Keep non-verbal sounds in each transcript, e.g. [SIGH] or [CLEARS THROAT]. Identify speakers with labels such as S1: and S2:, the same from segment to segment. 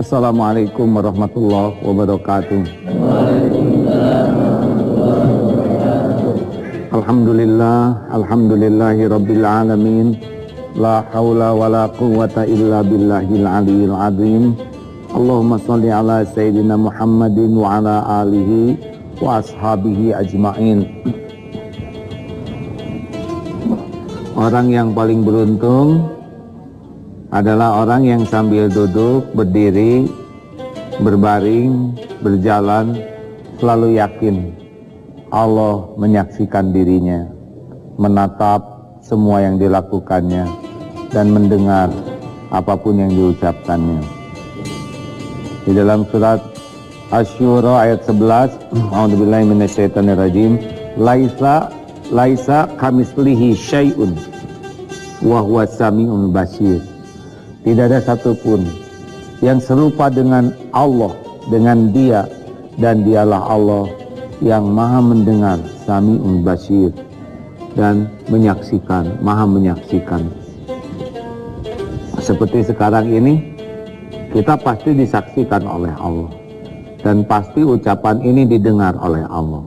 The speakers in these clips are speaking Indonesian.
S1: Assalamualaikum warahmatullahi wabarakatuh. Alhamdulillah, alhamdulillahi rabbil alamin. La haula wa la quwwata illa billahil aliyil azim. Allahumma salli ala sayyidina Muhammadin wa ala alihi wa ashabihi ajma'in. Orang yang paling beruntung adalah orang yang sambil duduk, berdiri, berbaring, berjalan, selalu yakin Allah menyaksikan dirinya, menatap semua yang dilakukannya, dan mendengar apa pun yang diucapkannya. Di dalam surat Asyura ayat 11, A'udzubillahi minasyaitonirrajim, laisa laisa kamislihi syai'un wa huwa samiun basir. Tidak ada satupun yang serupa dengan Allah, dengan Dia dan Dialah Allah yang Maha mendengar, Samiun Basir dan menyaksikan, Maha menyaksikan. Seperti sekarang ini kita pasti disaksikan oleh Allah dan pasti ucapan ini didengar oleh Allah.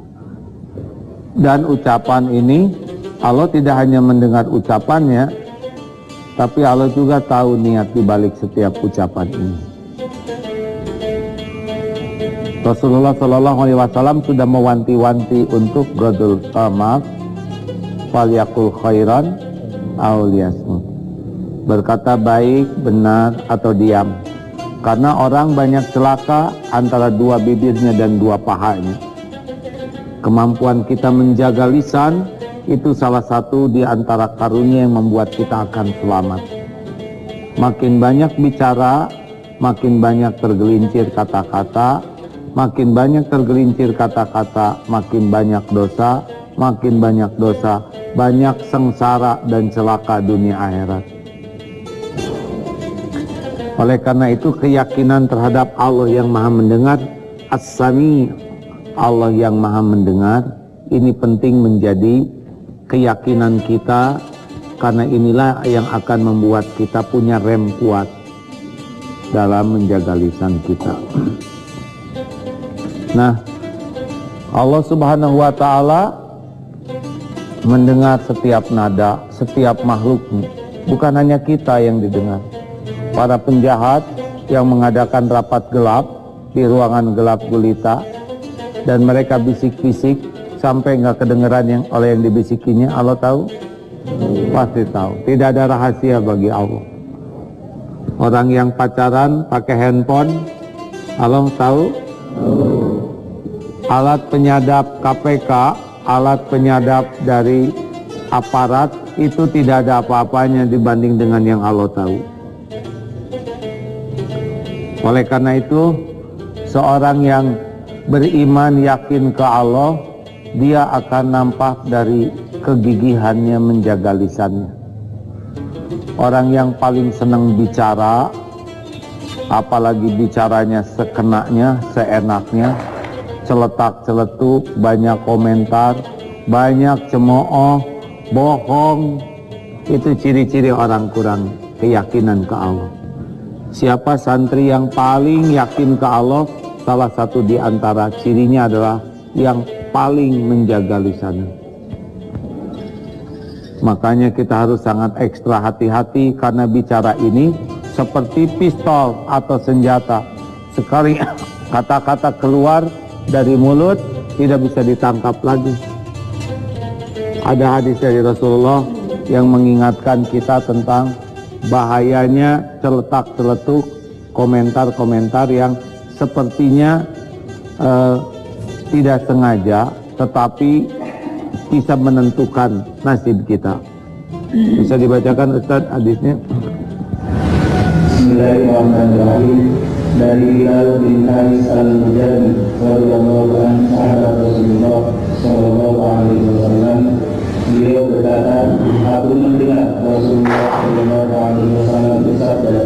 S1: Dan ucapan ini Allah tidak hanya mendengar ucapannya, tapi Allah juga tahu niat di balik setiap ucapan ini. Rasulullah Shallallahu Alaihi Wasallam sudah mewanti-wanti untuk Godul Tamak, Falyakul Khairan, Auliyasmu. Berkata baik, benar, atau diam. Karena orang banyak celaka antara dua bibirnya dan dua pahanya. Kemampuan kita menjaga lisan itu salah satu di antara karunia yang membuat kita akan selamat. Makin banyak bicara, makin banyak tergelincir kata-kata, makin banyak tergelincir kata-kata, makin banyak dosa, makin banyak dosa, banyak sengsara dan celaka dunia akhirat. Oleh karena itu keyakinan terhadap Allah yang maha mendengar, as-sami, Allah yang maha mendengar, ini penting menjadi keyakinan kita karena inilah yang akan membuat kita punya rem kuat dalam menjaga lisan kita. [CLEARS THROAT] Nah, Allah Subhanahu wa taala mendengar setiap nada, setiap makhluk, bukan hanya kita yang didengar. Para penjahat yang mengadakan rapat gelap di ruangan gelap gulita dan mereka bisik-bisik sampai nggak kedengeran yang oleh yang dibisikinya Allah tahu? Pasti tahu. Tidak ada rahasia bagi Allah. Orang yang pacaran pakai handphone Allah tahu? Alat penyadap KPK alat penyadap dari aparat itu tidak ada apa-apanya dibanding dengan yang Allah tahu. Oleh karena itu seorang yang beriman yakin ke Allah dia akan nampak dari kegigihannya menjaga lisannya. Orang yang paling senang bicara apalagi bicaranya sekenaknya, seenaknya celetak-celetuk, banyak komentar banyak cemooh, bohong itu ciri-ciri orang kurang keyakinan ke Allah. Siapa santri yang paling yakin ke Allah? Salah satu di antara cirinya adalah yang paling menjaga lisannya. Makanya kita harus sangat ekstra hati-hati karena bicara ini seperti pistol atau senjata. Sekali [COUGHS] kata-kata keluar dari mulut tidak bisa ditangkap lagi. Ada hadis dari Rasulullah yang mengingatkan kita tentang bahayanya celetak-celetuk komentar-komentar yang sepertinya uh, tidak sengaja tetapi bisa menentukan nasib kita. Bisa dibacakan Ustaz hadisnya?
S2: Bismillahirrahmanirrahim dari Bilal bin Haris al-Mujahid radhiyallahu anhu sahabat Rasulullah sallallahu alaihi wasallam beliau berkata aku mendengar Rasulullah sallallahu alaihi wasallam bersabda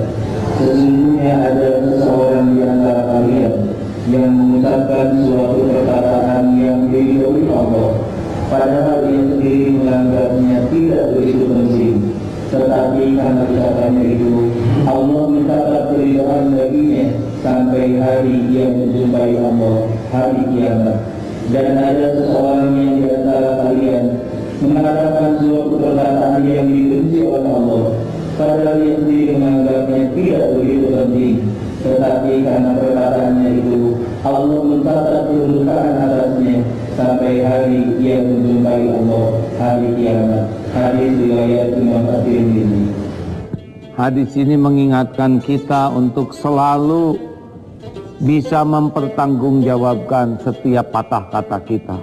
S2: sesungguhnya ada seseorang di antara kalian yang mengucapkan suatu perkataan yang diridhoi Allah. Padahal ia sendiri menganggapnya tidak begitu penting. Tetapi karena ucapannya itu Allah minta keridhaan bagi baginya sampai hari dia menjumpai Allah hari kiamat. Dan ada seseorang Hadis
S1: ini mengingatkan kita untuk selalu bisa mempertanggungjawabkan setiap patah kata kita.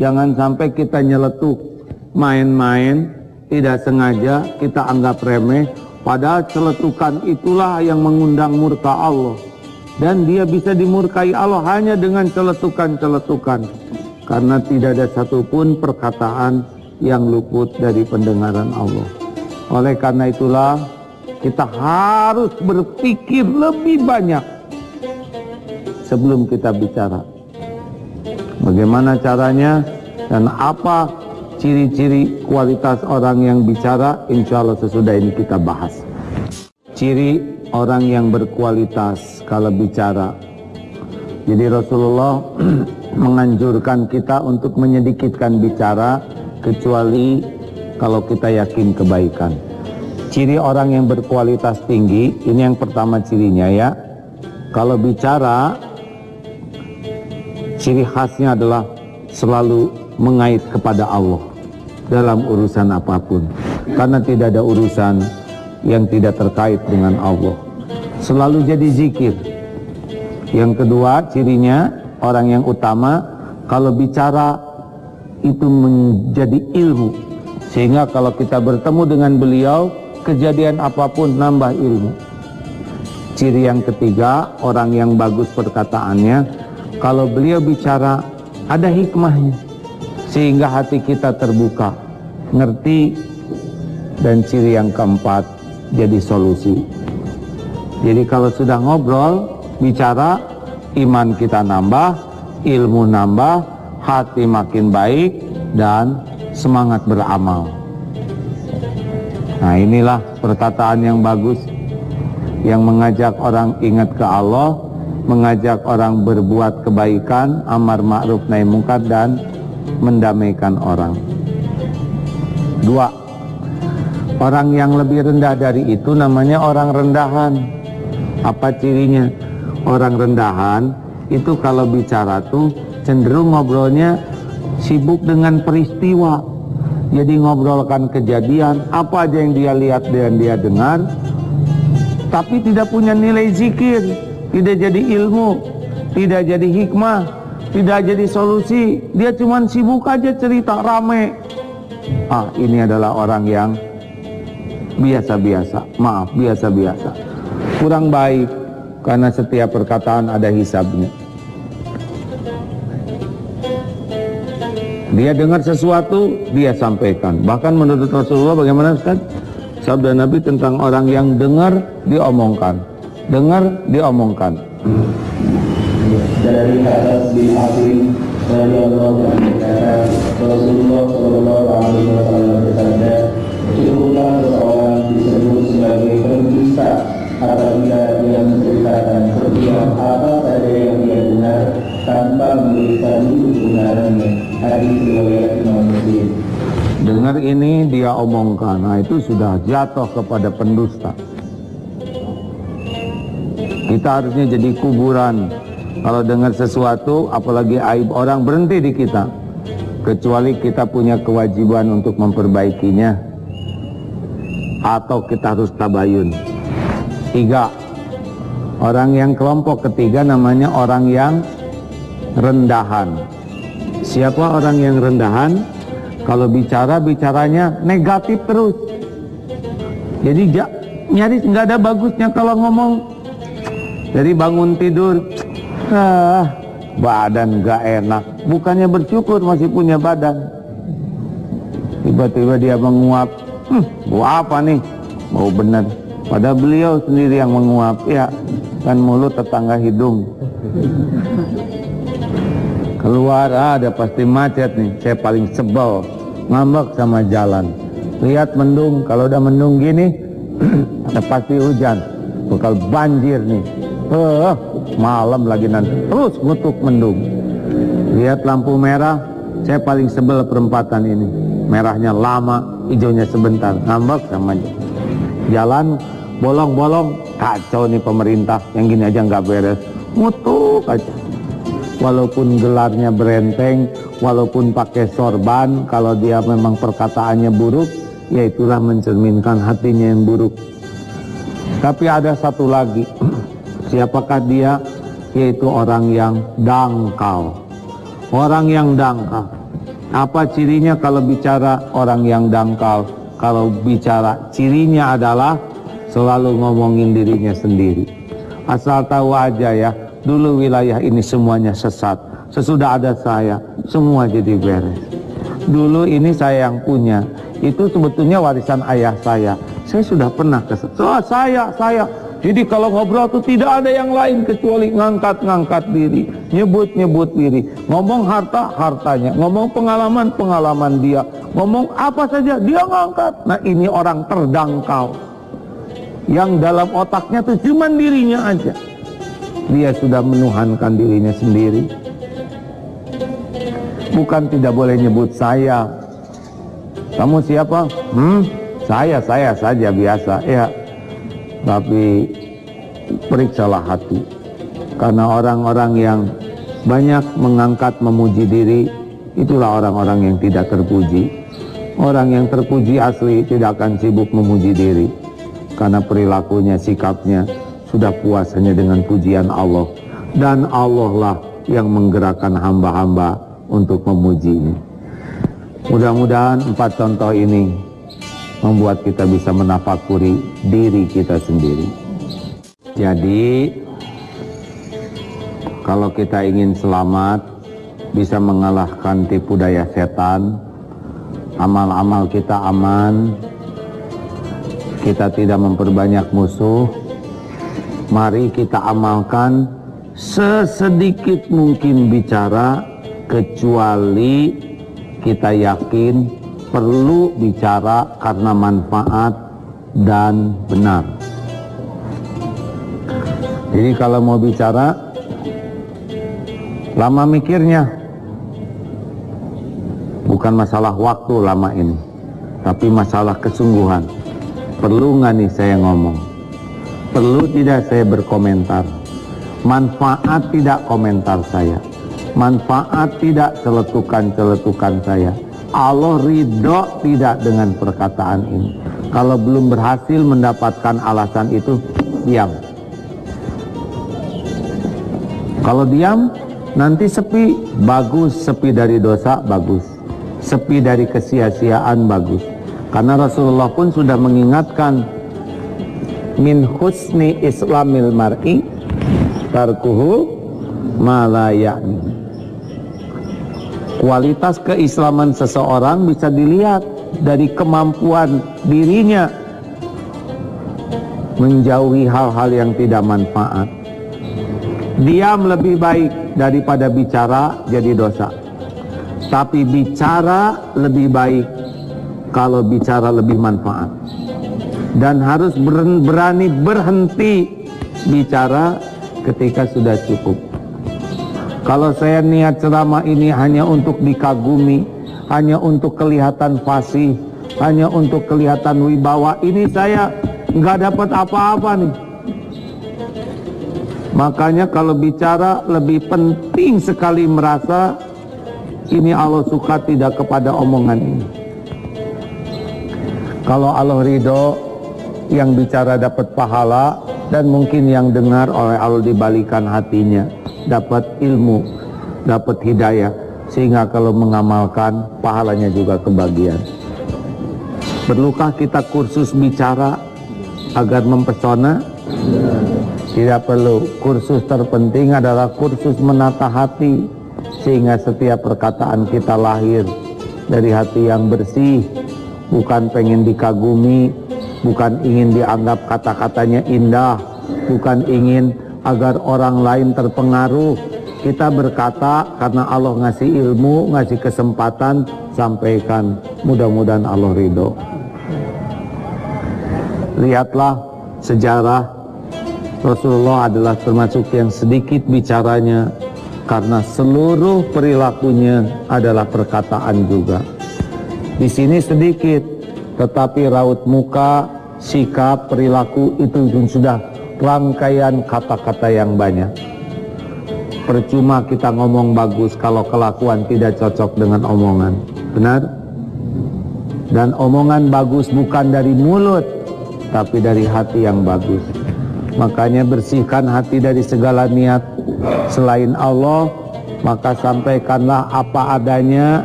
S1: Jangan sampai kita nyeletuk, main-main, tidak sengaja kita anggap remeh, padahal celetukan itulah yang mengundang murka Allah. Dan dia bisa dimurkai Allah hanya dengan celetukan-celetukan. Karena tidak ada satupun perkataan yang luput dari pendengaran Allah. Oleh karena itulah, kita harus berpikir lebih banyak sebelum kita bicara. Bagaimana caranya dan apa ciri-ciri kualitas orang yang bicara, insya Allah sesudah ini kita bahas. Ciri orang yang berkualitas kalau bicara. Jadi Rasulullah [CLEARS THROAT] menganjurkan kita untuk menyedikitkan bicara kecuali kalau kita yakin kebaikan. Ciri orang yang berkualitas tinggi, ini yang pertama cirinya ya. Kalau bicara, ciri khasnya adalah selalu mengait kepada Allah dalam urusan apa pun. Karena tidak ada urusan yang tidak terkait dengan Allah. Selalu jadi zikir. Yang kedua, cirinya orang yang utama, kalau bicara itu menjadi ilmu. Sehingga kalau kita bertemu dengan beliau, kejadian apa pun nambah ilmu. Ciri yang ketiga, orang yang bagus perkataannya, kalau beliau bicara ada hikmahnya. Sehingga hati kita terbuka, ngerti, dan ciri yang keempat, jadi solusi. Jadi kalau sudah ngobrol, bicara, iman kita nambah, ilmu nambah, hati makin baik, dan semangat beramal. Nah inilah perkataan yang bagus yang mengajak orang ingat ke Allah, mengajak orang berbuat kebaikan, amar ma'ruf nahi mungkar dan mendamaikan orang. Dua, orang yang lebih rendah dari itu namanya orang rendahan. Apa cirinya? Orang rendahan itu kalau bicara tuh cenderung ngobrolnya sibuk dengan peristiwa jadi ngobrolkan kejadian apa aja yang dia lihat dan dia dengar tapi tidak punya nilai zikir tidak jadi ilmu tidak jadi hikmah tidak jadi solusi. Dia cuma sibuk aja cerita rame. Ah ini adalah orang yang biasa-biasa. Maaf biasa-biasa. Kurang baik karena setiap perkataan ada hisabnya Dia dengar sesuatu, dia sampaikan. Bahkan menurut Rasulullah bagaimana Ustaz? Sabda Nabi tentang orang yang dengar, diomongkan. Dengar, diomongkan.
S2: Dari Anas bin Asim radhiyallahu anhu kata Rasulullah sallallahu alaihi wasallam bersabda, cukuplah seseorang disebut sebagai pendusta apabila dia menceritakan setiap apa saja yang tanpa dulu kebenarannya. Hadis riwayat Imam Muslim.
S1: Dengar ini dia omongkan, nah itu sudah jatuh kepada pendusta. Kita harusnya jadi kuburan. Kalau dengar sesuatu, apalagi aib orang berhenti di kita. Kecuali kita punya kewajiban untuk memperbaikinya. Atau kita harus tabayun. Tiga, orang yang kelompok ketiga namanya orang yang rendahan. Siapa orang yang rendahan? Kalau bicara, bicaranya negatif terus. Jadi ja, nyaris nggak ada bagusnya kalau ngomong. Jadi bangun tidur, ah, badan nggak enak. Bukannya bersyukur masih punya badan. Tiba-tiba dia menguap. Hmm, gua apa nih? Mau benar. Pada beliau sendiri yang menguap. Ya, kan mulut tetangga hidung. Keluar ada pasti macet nih. Saya paling sebel ngambek sama jalan. Lihat mendung, kalau udah mendung gini [CLEARS THROAT] ada pasti hujan. Bakal banjir nih. Eh, malam lagi nanti terus ngutuk mendung. Lihat lampu merah, saya paling sebel perempatan ini. Merahnya lama, hijaunya sebentar, ngambek sama. Jalan bolong-bolong, kacau nih pemerintah, yang gini aja nggak beres. Ngutuk aja. Walaupun gelarnya berenteng, walaupun pakai sorban, kalau dia memang perkataannya buruk, ya itulah mencerminkan hatinya yang buruk. Tapi ada satu lagi, [CLEARS THROAT] siapakah dia? Yaitu orang yang dangkal. Orang yang dangkal. Apa cirinya kalau bicara orang yang dangkal? Kalau bicara cirinya adalah selalu ngomongin dirinya sendiri. Asal tahu aja ya, dulu wilayah ini semuanya sesat. Sesudah ada saya, semua jadi beres. Dulu ini saya yang punya, itu sebetulnya warisan ayah saya. Saya sudah pernah ke so, saya, saya. Jadi kalau ngobrol tuh tidak ada yang lain kecuali ngangkat-ngangkat diri, nyebut-nyebut diri, ngomong harta, hartanya, ngomong pengalaman, pengalaman dia, ngomong apa saja, dia ngangkat. Nah ini orang terdangkal. Yang dalam otaknya tuh cuma dirinya aja. Dia sudah menuhankan dirinya sendiri. Bukan tidak boleh nyebut saya. Kamu siapa? Hmm? Saya, saya saja biasa. Ya, tapi periksalah hati. Karena orang-orang yang banyak mengangkat memuji diri, itulah orang-orang yang tidak terpuji. Orang yang terpuji asli tidak akan sibuk memuji diri. Karena perilakunya, sikapnya sudah puas hanya dengan pujian Allah. Dan Allah lah yang menggerakkan hamba-hamba untuk memujinya. Mudah-mudahan empat contoh ini membuat kita bisa menafakuri diri kita sendiri. Jadi, kalau kita ingin selamat, bisa mengalahkan tipu daya setan, amal-amal kita aman, kita tidak memperbanyak musuh, mari kita amalkan sesedikit mungkin bicara, kecuali kita yakin perlu bicara karena manfaat dan benar. Jadi kalau mau bicara, lama mikirnya. Bukan masalah waktu lama ini, tapi masalah kesungguhan. Perlu nggak nih saya ngomong? Perlu tidak saya berkomentar? Manfaat tidak komentar saya. Manfaat tidak celetukan-celetukan saya Allah ridho tidak dengan perkataan ini. Kalau belum berhasil mendapatkan alasan itu, diam. Kalau diam, nanti sepi, bagus. Sepi dari dosa, bagus. Sepi dari kesia-siaan, bagus. Karena Rasulullah pun sudah mengingatkan, min husni islamil mar'i tarkuhu malayani Kualitas keislaman seseorang bisa dilihat dari kemampuan dirinya menjauhi hal-hal yang tidak manfaat. Diam lebih baik daripada bicara jadi dosa. Tapi bicara lebih baik kalau bicara lebih manfaat. Dan harus berani berhenti bicara ketika sudah cukup. Kalau saya niat ceramah ini hanya untuk dikagumi, hanya untuk kelihatan fasih, hanya untuk kelihatan wibawa, ini saya nggak dapat apa-apa nih. Makanya kalau bicara lebih penting sekali merasa ini Allah suka tidak kepada omongan ini. Kalau Allah ridho, yang bicara dapat pahala dan mungkin yang dengar oleh Allah dibalikan hatinya dapat ilmu, dapat hidayah, sehingga kalau mengamalkan pahalanya juga kebagian. Perlukah kita kursus bicara agar mempesona? Tidak perlu. Kursus terpenting adalah kursus menata hati sehingga setiap perkataan kita lahir dari hati yang bersih, bukan pengen dikagumi, bukan ingin dianggap kata-katanya indah, bukan ingin agar orang lain terpengaruh. Kita berkata karena Allah ngasih ilmu, ngasih kesempatan, sampaikan. Mudah-mudahan Allah ridho. Lihatlah sejarah Rasulullah adalah termasuk yang sedikit bicaranya karena seluruh perilakunya adalah perkataan juga. Di sini sedikit, tetapi raut muka, sikap, perilaku itu pun sudah rangkaian kata-kata yang banyak. Percuma kita ngomong bagus kalau kelakuan tidak cocok dengan omongan. Benar? Dan omongan bagus bukan dari mulut, tapi dari hati yang bagus. Makanya bersihkan hati dari segala niat selain Allah, maka sampaikanlah apa adanya.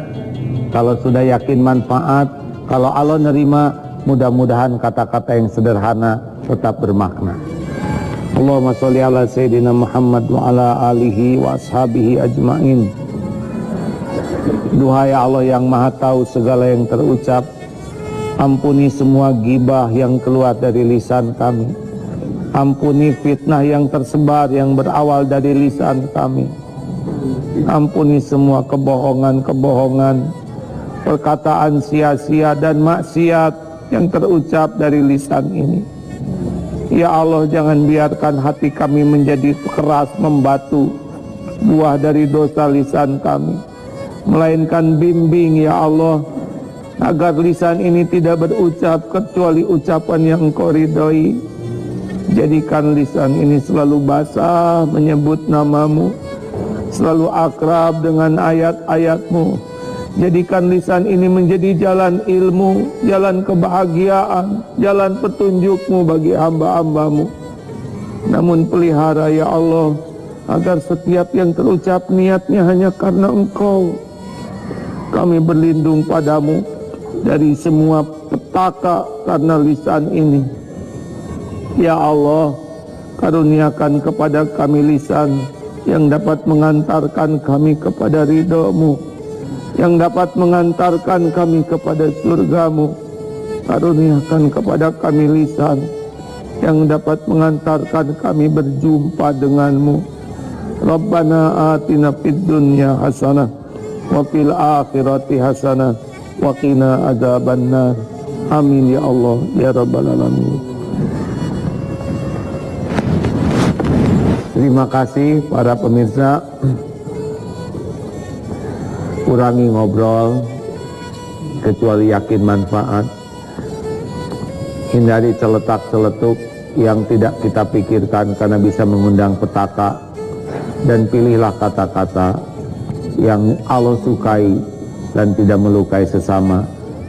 S1: Kalau sudah yakin manfaat, kalau Allah nerima, mudah-mudahan kata-kata yang sederhana tetap bermakna. Allahumma sholli ala sayyidina Muhammad wa ala alihi wa ashabihi ajmain. Duhai Allah yang maha tahu segala yang terucap, ampuni semua gibah yang keluar dari lisan kami Ampuni fitnah yang tersebar yang berawal dari lisan kami. Ampuni semua kebohongan-kebohongan, perkataan sia-sia dan maksiat yang terucap dari lisan ini. Ya Allah jangan biarkan hati kami menjadi keras membatu buah dari dosa lisan kami. Melainkan bimbing ya Allah agar lisan ini tidak berucap kecuali ucapan yang engkau ridhoi Jadikan lisan ini selalu basah menyebut namamu Selalu akrab dengan ayat-ayatmu Jadikan lisan ini menjadi jalan ilmu Jalan kebahagiaan Jalan petunjukmu bagi hamba-hambamu. Namun pelihara ya Allah Agar setiap yang terucap niatnya hanya karena engkau. Kami berlindung padamu Dari semua petaka karena lisan ini. Ya Allah, karuniakan kepada kami lisan yang dapat mengantarkan kami kepada ridhomu, yang dapat mengantarkan kami kepada surgamu. Karuniakan kepada kami lisan yang dapat mengantarkan kami berjumpa denganmu. Rabbana atina fid dunya hasanah wa fil akhirati hasanah wa qina adzabannar. Amin ya Allah ya rabbal alamin. Terima kasih para pemirsa. Kurangi ngobrol kecuali yakin manfaat. Hindari celetak-celetuk yang tidak kita pikirkan karena bisa mengundang petaka dan pilihlah kata-kata yang Allah sukai dan tidak melukai sesama.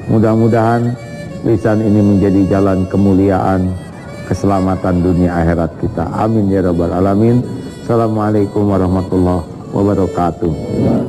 S1: Mudah-mudahan lisan ini menjadi jalan kemuliaan keselamatan dunia akhirat kita. Amin ya rabbal alamin. Assalamualaikum warahmatullahi wabarakatuh.